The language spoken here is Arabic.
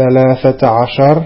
ثلاثة عشر